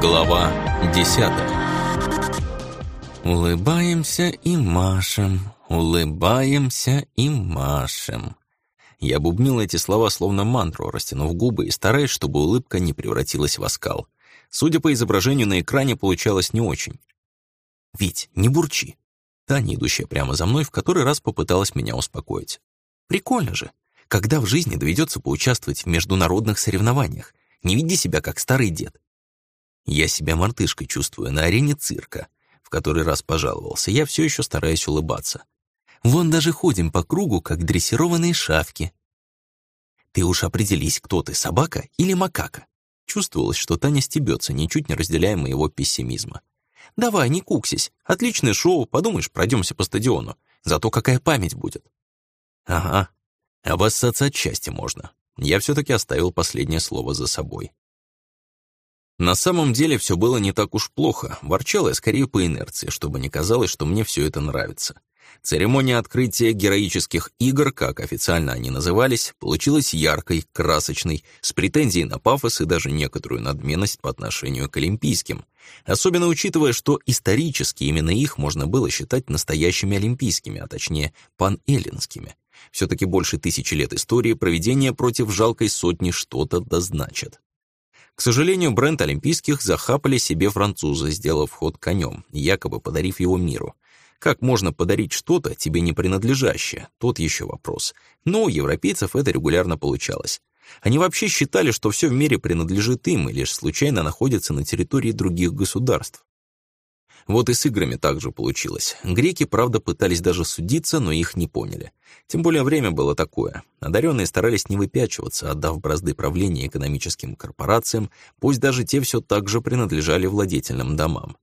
Глава десятая Улыбаемся и машем, улыбаемся и машем. Я бубнил эти слова словно мантру, растянув губы и стараясь, чтобы улыбка не превратилась в оскал. Судя по изображению на экране, получалось не очень. «Вить, не бурчи!» Таня, идущая прямо за мной, в который раз попыталась меня успокоить. «Прикольно же! Когда в жизни доведется поучаствовать в международных соревнованиях? Не веди себя, как старый дед. Я себя мартышкой чувствую на арене цирка. В который раз пожаловался. Я все еще стараюсь улыбаться. Вон даже ходим по кругу, как дрессированные шавки. Ты уж определись, кто ты, собака или макака. Чувствовалось, что Таня стебется, ничуть не разделяя моего пессимизма. «Давай, не куксись. Отличное шоу, подумаешь, пройдемся по стадиону. Зато какая память будет». «Ага. Обоссаться от счастья можно. Я все-таки оставил последнее слово за собой. На самом деле все было не так уж плохо, ворчал я скорее по инерции, чтобы не казалось, что мне все это нравится. Церемония открытия героических игр, как официально они назывались, получилась яркой, красочной, с претензией на пафос и даже некоторую надменность по отношению к олимпийским. Особенно учитывая, что исторически именно их можно было считать настоящими олимпийскими, а точнее панэллинскими. Все-таки больше тысячи лет истории проведения против жалкой сотни что-то дозначат. К сожалению, бренд олимпийских захапали себе французы, сделав ход конем, якобы подарив его миру. Как можно подарить что-то, тебе не принадлежащее? Тот еще вопрос. Но у европейцев это регулярно получалось. Они вообще считали, что все в мире принадлежит им и лишь случайно находится на территории других государств. Вот и с играми также получилось. Греки, правда, пытались даже судиться, но их не поняли. Тем более время было такое. Одаренные старались не выпячиваться, отдав бразды правления экономическим корпорациям, пусть даже те все так же принадлежали владетельным домам.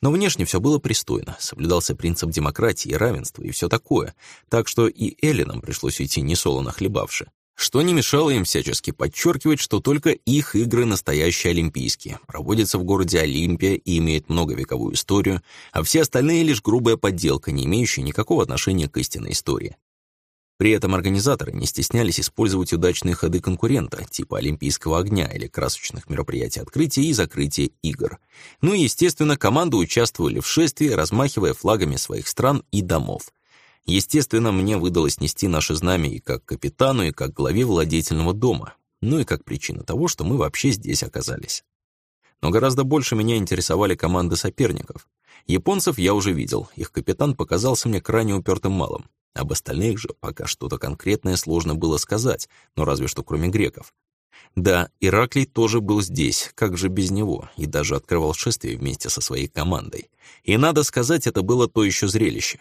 Но внешне все было пристойно, соблюдался принцип демократии, равенства и все такое, так что и Эллинам пришлось уйти несолоно хлебавши что не мешало им всячески подчеркивать, что только их игры настоящие олимпийские, проводятся в городе Олимпия и имеют многовековую историю, а все остальные лишь грубая подделка, не имеющая никакого отношения к истинной истории. При этом организаторы не стеснялись использовать удачные ходы конкурента, типа Олимпийского огня или красочных мероприятий открытия и закрытия игр. Ну и, естественно, команды участвовали в шествии, размахивая флагами своих стран и домов. Естественно, мне выдалось нести наше знамя и как капитану, и как главе владетельного дома, ну и как причина того, что мы вообще здесь оказались. Но гораздо больше меня интересовали команды соперников. Японцев я уже видел, их капитан показался мне крайне упертым малым. Об остальных же пока что-то конкретное сложно было сказать, но разве что кроме греков. Да, Ираклий тоже был здесь, как же без него, и даже открывал шествие вместе со своей командой. И надо сказать, это было то еще зрелище.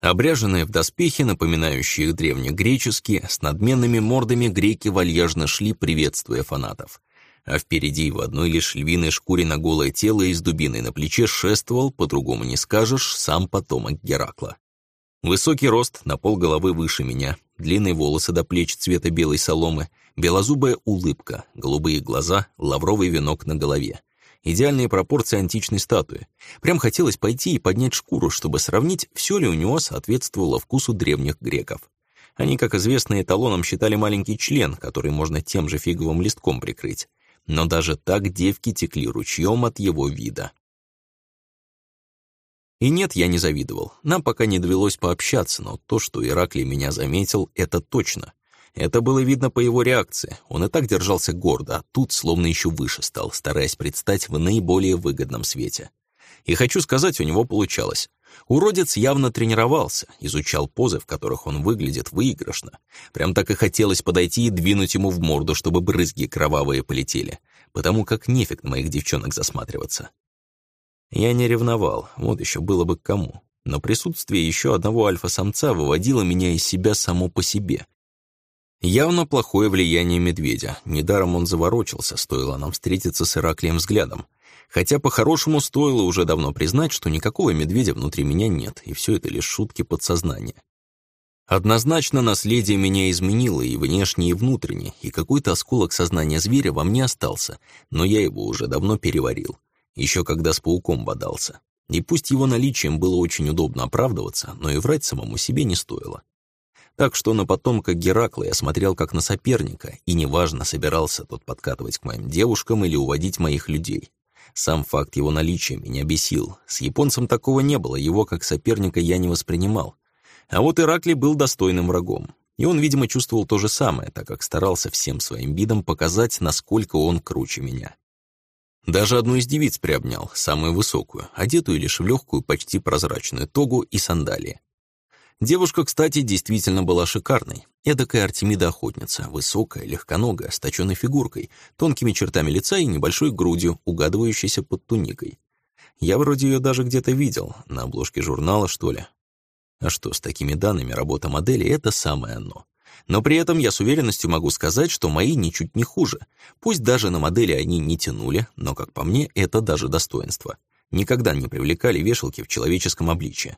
Обряженные в доспехи, напоминающие древнегреческие, с надменными мордами греки вальяжно шли, приветствуя фанатов. А впереди в одной лишь львиной шкуре на голое тело и с дубиной на плече шествовал, по-другому не скажешь, сам потомок Геракла. Высокий рост, на пол головы выше меня, длинные волосы до плеч цвета белой соломы, белозубая улыбка, голубые глаза, лавровый венок на голове идеальные пропорции античной статуи. Прям хотелось пойти и поднять шкуру, чтобы сравнить, все ли у него соответствовало вкусу древних греков. Они, как известно, эталоном считали маленький член, который можно тем же фиговым листком прикрыть. Но даже так девки текли ручьем от его вида. И нет, я не завидовал. Нам пока не довелось пообщаться, но то, что Ираклий меня заметил, это точно. Это было видно по его реакции. Он и так держался гордо, а тут словно еще выше стал, стараясь предстать в наиболее выгодном свете. И хочу сказать, у него получалось. Уродец явно тренировался, изучал позы, в которых он выглядит выигрышно. Прям так и хотелось подойти и двинуть ему в морду, чтобы брызги кровавые полетели, потому как нефиг на моих девчонок засматриваться. Я не ревновал, вот еще было бы к кому. Но присутствие еще одного альфа-самца выводило меня из себя само по себе. Явно плохое влияние медведя. Недаром он заворочился, стоило нам встретиться с Ираклием взглядом. Хотя по-хорошему стоило уже давно признать, что никакого медведя внутри меня нет, и все это лишь шутки подсознания. Однозначно наследие меня изменило и внешне, и внутренне, и какой-то осколок сознания зверя во мне остался, но я его уже давно переварил, еще когда с пауком бодался. И пусть его наличием было очень удобно оправдываться, но и врать самому себе не стоило. Так что на потомка Геракла я смотрел как на соперника, и неважно, собирался тот подкатывать к моим девушкам или уводить моих людей. Сам факт его наличия меня бесил. С японцем такого не было, его как соперника я не воспринимал. А вот Иракли был достойным врагом. И он, видимо, чувствовал то же самое, так как старался всем своим видом показать, насколько он круче меня. Даже одну из девиц приобнял, самую высокую, одетую лишь в легкую, почти прозрачную тогу и сандалии. Девушка, кстати, действительно была шикарной. Эдакая Артемида-охотница, высокая, легконогая, с точенной фигуркой, тонкими чертами лица и небольшой грудью, угадывающейся под туникой. Я вроде ее даже где-то видел, на обложке журнала, что ли. А что, с такими данными работа модели — это самое оно. Но при этом я с уверенностью могу сказать, что мои ничуть не хуже. Пусть даже на модели они не тянули, но, как по мне, это даже достоинство. Никогда не привлекали вешалки в человеческом обличье.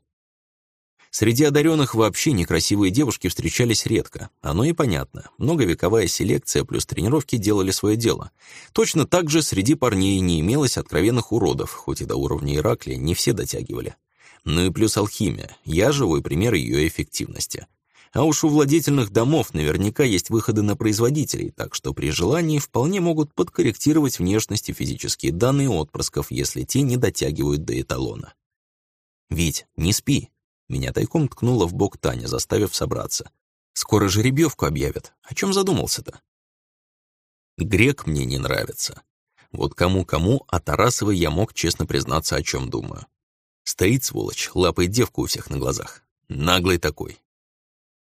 Среди одаренных вообще некрасивые девушки встречались редко. Оно и понятно. Многовековая селекция плюс тренировки делали свое дело. Точно так же среди парней не имелось откровенных уродов, хоть и до уровня Ираклия не все дотягивали. Ну и плюс алхимия. Я живой пример ее эффективности. А уж у владетельных домов наверняка есть выходы на производителей, так что при желании вполне могут подкорректировать внешность и физические данные отпрысков, если те не дотягивают до эталона. «Вить, не спи!» Меня тайком ткнула в бок Таня, заставив собраться. «Скоро жеребьевку объявят. О чем задумался-то?» Грек мне не нравится. Вот кому-кому, а Тарасовой я мог честно признаться, о чем думаю. Стоит, сволочь, лапает девку у всех на глазах. Наглый такой.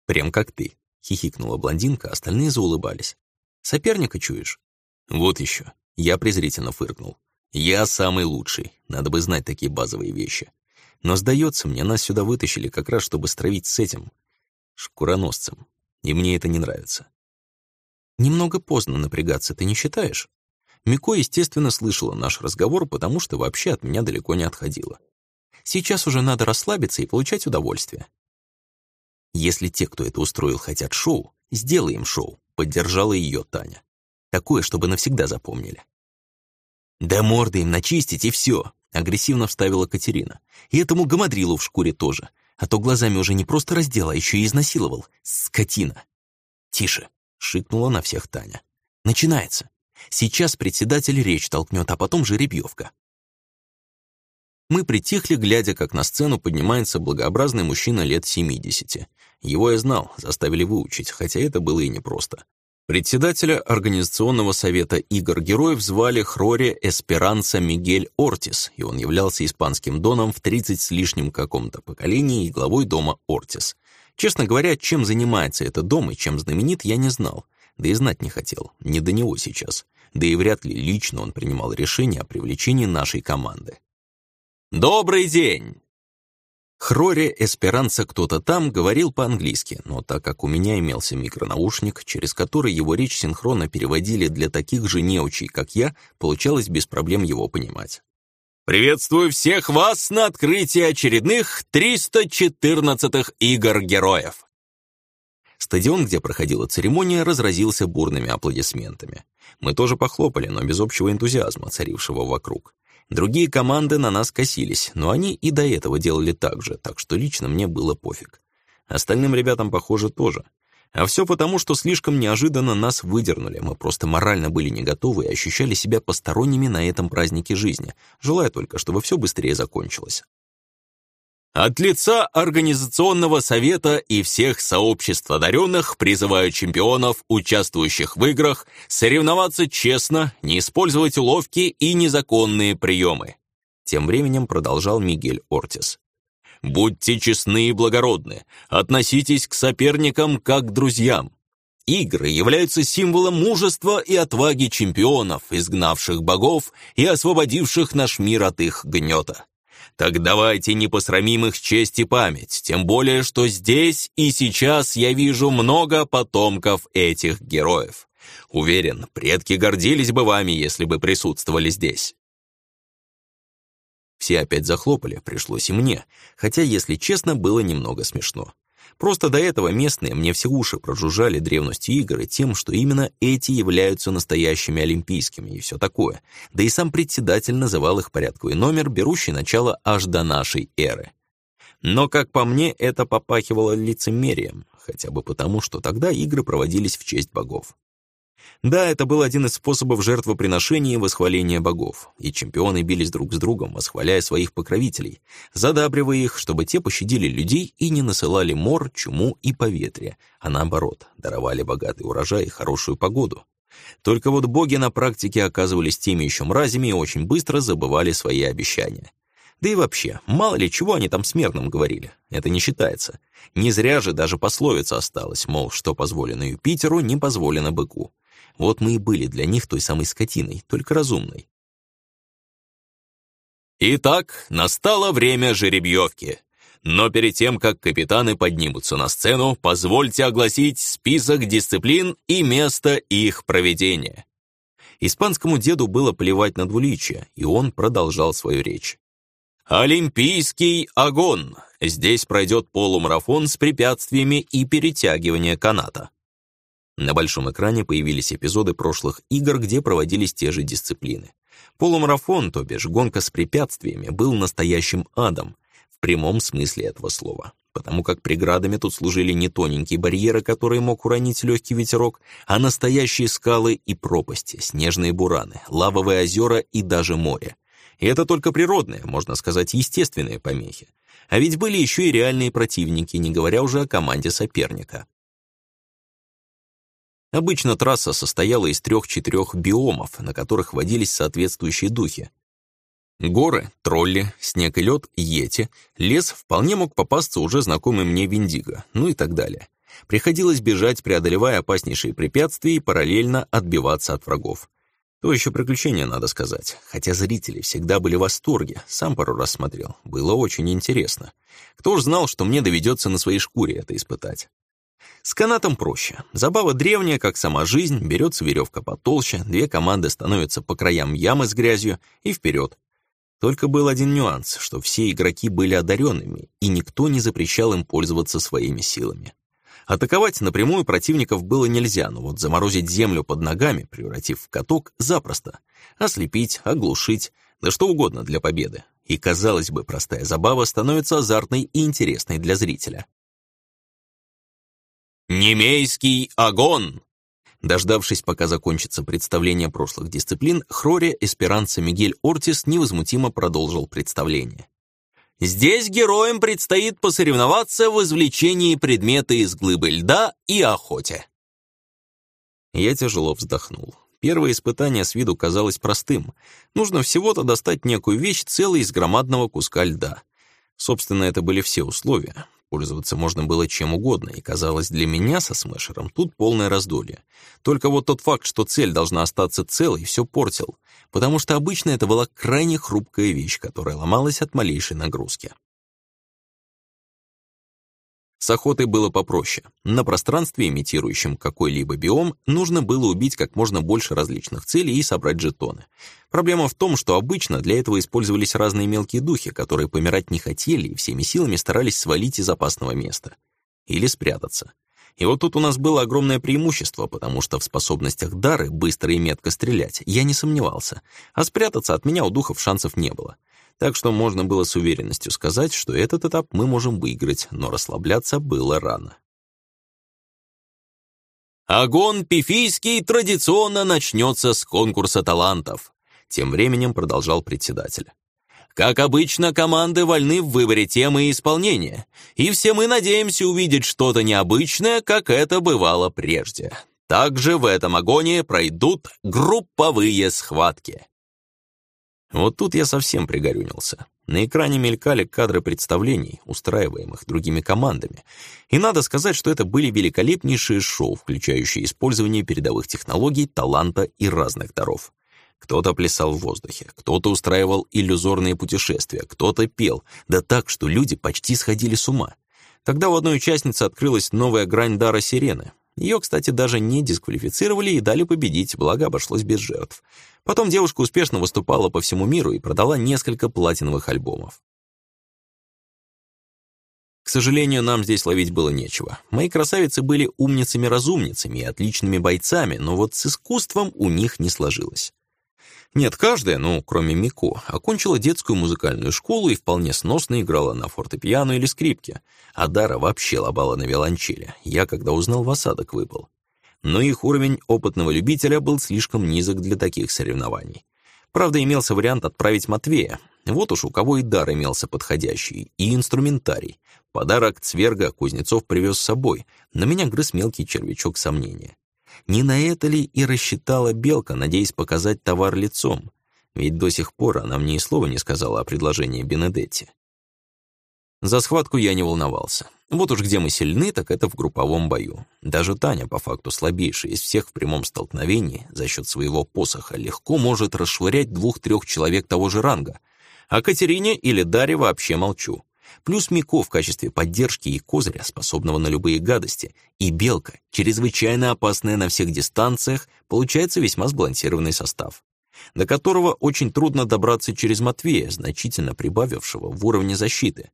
Прям как ты, хихикнула блондинка, остальные заулыбались. Соперника чуешь? Вот еще. Я презрительно фыркнул. Я самый лучший, надо бы знать такие базовые вещи. Но, сдается мне, нас сюда вытащили как раз, чтобы стравить с этим шкуроносцем. И мне это не нравится. Немного поздно напрягаться, ты не считаешь? Мико, естественно, слышала наш разговор, потому что вообще от меня далеко не отходила. Сейчас уже надо расслабиться и получать удовольствие. Если те, кто это устроил, хотят шоу, сделаем шоу, поддержала ее Таня. Такое, чтобы навсегда запомнили. Да морды им начистить и все, Агрессивно вставила Катерина. И этому гамадрилу в шкуре тоже. А то глазами уже не просто раздел, а еще и изнасиловал. Скотина. Тише, шикнула на всех Таня. Начинается. Сейчас председатель речь толкнет, а потом жеребьевка. Мы притихли, глядя, как на сцену поднимается благообразный мужчина лет 70. Его я знал, заставили выучить, хотя это было и непросто. Председателя Организационного совета игр героев звали Хрори Эсперанца Мигель Ортис, и он являлся испанским доном в 30 с лишним каком-то поколении и главой дома Ортис. Честно говоря, чем занимается этот дом и чем знаменит, я не знал. Да и знать не хотел, не до него сейчас. Да и вряд ли лично он принимал решение о привлечении нашей команды. «Добрый день!» Хроре Эсперанца кто-то там говорил по-английски, но так как у меня имелся микронаушник, через который его речь синхронно переводили для таких же неучей, как я, получалось без проблем его понимать. «Приветствую всех вас на открытии очередных 314-х игр героев!» Стадион, где проходила церемония, разразился бурными аплодисментами. Мы тоже похлопали, но без общего энтузиазма, царившего вокруг. Другие команды на нас косились, но они и до этого делали так же, так что лично мне было пофиг. Остальным ребятам, похоже, тоже. А все потому, что слишком неожиданно нас выдернули. Мы просто морально были не готовы и ощущали себя посторонними на этом празднике жизни, желая только, чтобы все быстрее закончилось. От лица Организационного совета и всех сообществ одаренных призываю чемпионов, участвующих в играх, соревноваться честно, не использовать уловки и незаконные приемы. Тем временем продолжал Мигель Ортис. Будьте честны и благородны, относитесь к соперникам как к друзьям. Игры являются символом мужества и отваги чемпионов, изгнавших богов и освободивших наш мир от их гнета. Так давайте не посрамим их честь и память, тем более, что здесь и сейчас я вижу много потомков этих героев. Уверен, предки гордились бы вами, если бы присутствовали здесь. Все опять захлопали, пришлось и мне, хотя, если честно, было немного смешно. Просто до этого местные мне все уши прожужжали древностью игр и тем, что именно эти являются настоящими олимпийскими и все такое. Да и сам председатель называл их порядковый номер, берущий начало аж до нашей эры. Но, как по мне, это попахивало лицемерием, хотя бы потому, что тогда игры проводились в честь богов. Да, это был один из способов жертвоприношения и восхваления богов, и чемпионы бились друг с другом, восхваляя своих покровителей, задабривая их, чтобы те пощадили людей и не насылали мор, чуму и поветрие, а наоборот, даровали богатый урожай и хорошую погоду. Только вот боги на практике оказывались теми еще мразями и очень быстро забывали свои обещания. Да и вообще, мало ли чего они там смертным говорили. Это не считается. Не зря же даже пословица осталась, мол, что позволено Юпитеру, не позволено быку. Вот мы и были для них той самой скотиной, только разумной. Итак, настало время жеребьевки. Но перед тем, как капитаны поднимутся на сцену, позвольте огласить список дисциплин и место их проведения. Испанскому деду было плевать на двуличие, и он продолжал свою речь. Олимпийский огонь. Здесь пройдет полумарафон с препятствиями и перетягивание каната. На большом экране появились эпизоды прошлых игр, где проводились те же дисциплины. Полумарафон, то бишь гонка с препятствиями, был настоящим адом, в прямом смысле этого слова, потому как преградами тут служили не тоненькие барьеры, которые мог уронить легкий ветерок, а настоящие скалы и пропасти, снежные бураны, лавовые озера и даже море. И это только природные, можно сказать, естественные помехи. А ведь были еще и реальные противники, не говоря уже о команде соперника. Обычно трасса состояла из трех-четырех биомов, на которых водились соответствующие духи. Горы, тролли, снег и лед, йети, лес вполне мог попасться уже знакомый мне Виндиго, ну и так далее. Приходилось бежать, преодолевая опаснейшие препятствия и параллельно отбиваться от врагов. То еще приключение, надо сказать. Хотя зрители всегда были в восторге, сам пару раз смотрел. Было очень интересно. Кто ж знал, что мне доведется на своей шкуре это испытать. С канатом проще. Забава древняя, как сама жизнь, берется веревка потолще, две команды становятся по краям ямы с грязью и вперед. Только был один нюанс, что все игроки были одаренными, и никто не запрещал им пользоваться своими силами. Атаковать напрямую противников было нельзя, но вот заморозить землю под ногами, превратив в каток, запросто. Ослепить, оглушить, да что угодно для победы. И, казалось бы, простая забава становится азартной и интересной для зрителя. «Немейский огонь!» Дождавшись, пока закончится представление прошлых дисциплин, Хроре Эсперанца Мигель Ортис невозмутимо продолжил представление. Здесь героям предстоит посоревноваться в извлечении предмета из глыбы льда и охоте. Я тяжело вздохнул. Первое испытание с виду казалось простым. Нужно всего-то достать некую вещь целой из громадного куска льда. Собственно, это были все условия. Пользоваться можно было чем угодно, и казалось, для меня со смешером тут полное раздолье. Только вот тот факт, что цель должна остаться целой, все портил, потому что обычно это была крайне хрупкая вещь, которая ломалась от малейшей нагрузки. С охотой было попроще. На пространстве, имитирующем какой-либо биом, нужно было убить как можно больше различных целей и собрать жетоны. Проблема в том, что обычно для этого использовались разные мелкие духи, которые помирать не хотели и всеми силами старались свалить из опасного места. Или спрятаться. И вот тут у нас было огромное преимущество, потому что в способностях Дары быстро и метко стрелять я не сомневался, а спрятаться от меня у духов шансов не было так что можно было с уверенностью сказать, что этот этап мы можем выиграть, но расслабляться было рано. Огонь пифийский традиционно начнется с конкурса талантов, тем временем продолжал председатель. Как обычно, команды вольны в выборе темы и исполнения, и все мы надеемся увидеть что-то необычное, как это бывало прежде. Также в этом агоне пройдут групповые схватки. Вот тут я совсем пригорюнился. На экране мелькали кадры представлений, устраиваемых другими командами. И надо сказать, что это были великолепнейшие шоу, включающие использование передовых технологий, таланта и разных даров. Кто-то плясал в воздухе, кто-то устраивал иллюзорные путешествия, кто-то пел, да так, что люди почти сходили с ума. Тогда у одной участницы открылась новая грань дара сирены. Ее, кстати, даже не дисквалифицировали и дали победить, благо обошлось без жертв. Потом девушка успешно выступала по всему миру и продала несколько платиновых альбомов. К сожалению, нам здесь ловить было нечего. Мои красавицы были умницами-разумницами и отличными бойцами, но вот с искусством у них не сложилось. Нет, каждая, ну, кроме Мико, окончила детскую музыкальную школу и вполне сносно играла на фортепиано или скрипке, а Дара вообще лобала на виолончели. Я, когда узнал, в осадок выпал. но их уровень опытного любителя был слишком низок для таких соревнований. Правда, имелся вариант отправить Матвея. Вот уж у кого и дар имелся подходящий, и инструментарий. Подарок Цверга Кузнецов привез с собой, но меня грыз мелкий червячок сомнения. Не на это ли и рассчитала Белка, надеясь показать товар лицом? Ведь до сих пор она мне и слова не сказала о предложении Бенедетти. За схватку я не волновался. Вот уж где мы сильны, так это в групповом бою. Даже Таня, по факту слабейшая из всех в прямом столкновении, за счет своего посоха легко может расшвырять двух-трех человек того же ранга. О Катерине или Даре вообще молчу. Плюс Мико в качестве поддержки и козыря, способного на любые гадости, и Белка, чрезвычайно опасная на всех дистанциях, получается весьма сбалансированный состав до которого очень трудно добраться через Матвея, значительно прибавившего в уровне защиты.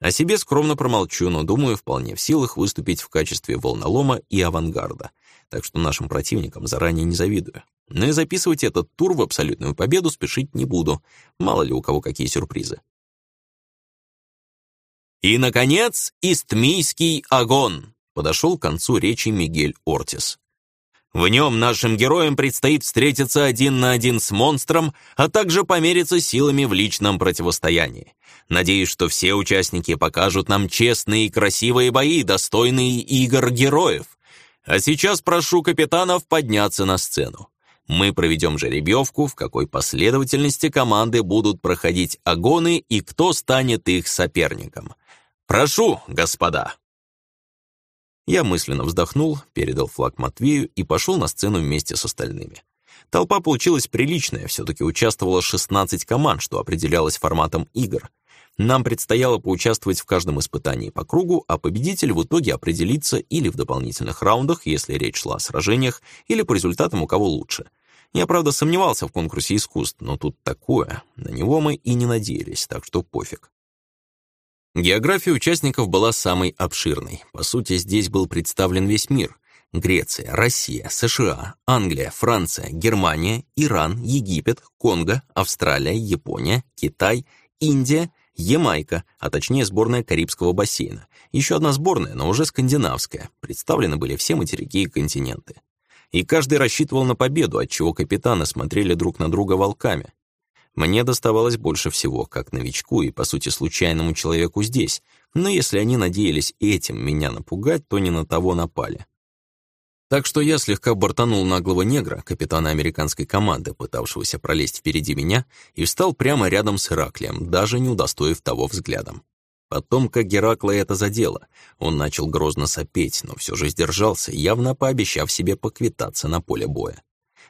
О себе скромно промолчу, но думаю, вполне в силах выступить в качестве волнолома и авангарда, так что нашим противникам заранее не завидую. Но и записывать этот тур в абсолютную победу спешить не буду, мало ли у кого какие сюрпризы. И, наконец, Истмийский огонь. Подошел к концу речи Мигель Ортис. В нем нашим героям предстоит встретиться один на один с монстром, а также помериться силами в личном противостоянии. Надеюсь, что все участники покажут нам честные и красивые бои, достойные игр героев. А сейчас прошу капитанов подняться на сцену. Мы проведем жеребьевку, в какой последовательности команды будут проходить агоны и кто станет их соперником. Прошу, господа. Я мысленно вздохнул, передал флаг Матвею и пошел на сцену вместе с остальными. Толпа получилась приличная, все-таки участвовало 16 команд, что определялось форматом игр. Нам предстояло поучаствовать в каждом испытании по кругу, а победитель в итоге определится или в дополнительных раундах, если речь шла о сражениях, или по результатам у кого лучше. Я, правда, сомневался в конкурсе искусств, но тут такое, на него мы и не надеялись, так что пофиг. География участников была самой обширной. По сути, здесь был представлен весь мир. Греция, Россия, США, Англия, Франция, Германия, Иран, Египет, Конго, Австралия, Япония, Китай, Индия, Ямайка, а точнее сборная Карибского бассейна. Еще одна сборная, но уже скандинавская. Представлены были все материки и континенты. И каждый рассчитывал на победу, отчего капитаны смотрели друг на друга волками. Мне доставалось больше всего, как новичку и, по сути, случайному человеку здесь, но если они надеялись этим меня напугать, то не на того напали. Так что я слегка бортанул наглого негра, капитана американской команды, пытавшегося пролезть впереди меня, и встал прямо рядом с Ираклием, даже не удостоив того взглядом. Потом, как Геракла это задело, он начал грозно сопеть, но все же сдержался, явно пообещав себе поквитаться на поле боя.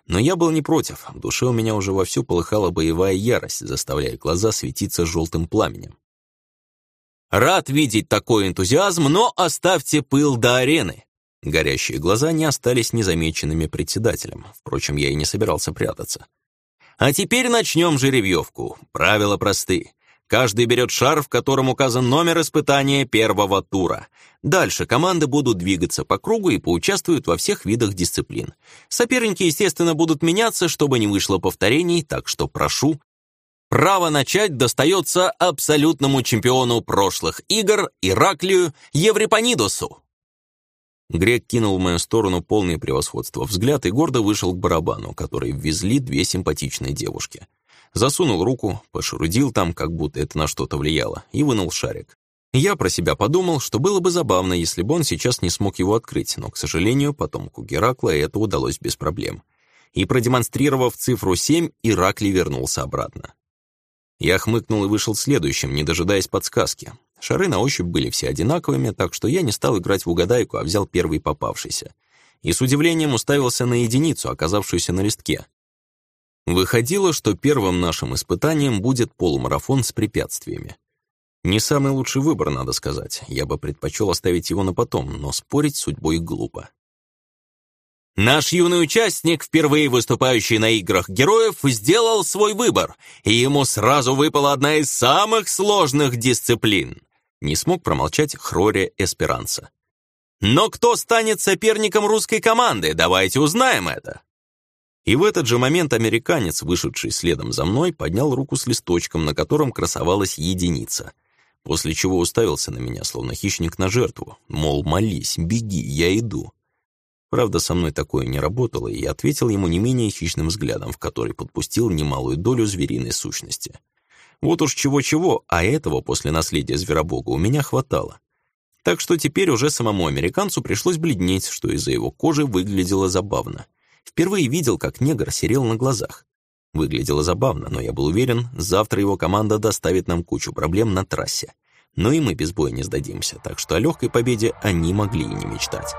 Но я был не против, в душе у меня уже вовсю полыхала боевая ярость, заставляя глаза светиться желтым пламенем. «Рад видеть такой энтузиазм, но оставьте пыл до арены!» Горящие глаза не остались незамеченными председателем. Впрочем, я и не собирался прятаться. «А теперь начнем жеребьевку. Правила просты. Каждый берет шар, в котором указан номер испытания первого тура. Дальше команды будут двигаться по кругу и поучаствуют во всех видах дисциплин. Соперники, естественно, будут меняться, чтобы не вышло повторений, так что прошу. Право начать достается абсолютному чемпиону прошлых игр Ираклию Еврипанидосу. Грек кинул в мою сторону полное превосходство взгляд и гордо вышел к барабану, который ввезли две симпатичные девушки. Засунул руку, пошурудил там, как будто это на что-то влияло, и вынул шарик. Я про себя подумал, что было бы забавно, если бы он сейчас не смог его открыть, но, к сожалению, потомку Геракла это удалось без проблем. И продемонстрировав цифру 7, Иракли вернулся обратно. Я хмыкнул и вышел следующим, не дожидаясь подсказки. Шары на ощупь были все одинаковыми, так что я не стал играть в угадайку, а взял первый попавшийся. И с удивлением уставился на единицу, оказавшуюся на листке. Выходило, что первым нашим испытанием будет полумарафон с препятствиями. Не самый лучший выбор, надо сказать. Я бы предпочел оставить его на потом, но спорить с судьбой глупо. Наш юный участник, впервые выступающий на играх героев, сделал свой выбор, и ему сразу выпала одна из самых сложных дисциплин. Не смог промолчать Хроре Эсперанца. Но кто станет соперником русской команды? Давайте узнаем это. И в этот же момент американец, вышедший следом за мной, поднял руку с листочком, на котором красовалась единица. После чего уставился на меня, словно хищник на жертву. Мол, молись, беги, я иду. Правда, со мной такое не работало, и я ответил ему не менее хищным взглядом, в который подпустил немалую долю звериной сущности. Вот уж чего-чего, а этого после наследия Зверобога у меня хватало. Так что теперь уже самому американцу пришлось бледнеть, что из-за его кожи выглядело забавно. Впервые видел, как негр серел на глазах. Выглядело забавно, но я был уверен, завтра его команда доставит нам кучу проблем на трассе. Но и мы без боя не сдадимся, так что о легкой победе они могли и не мечтать.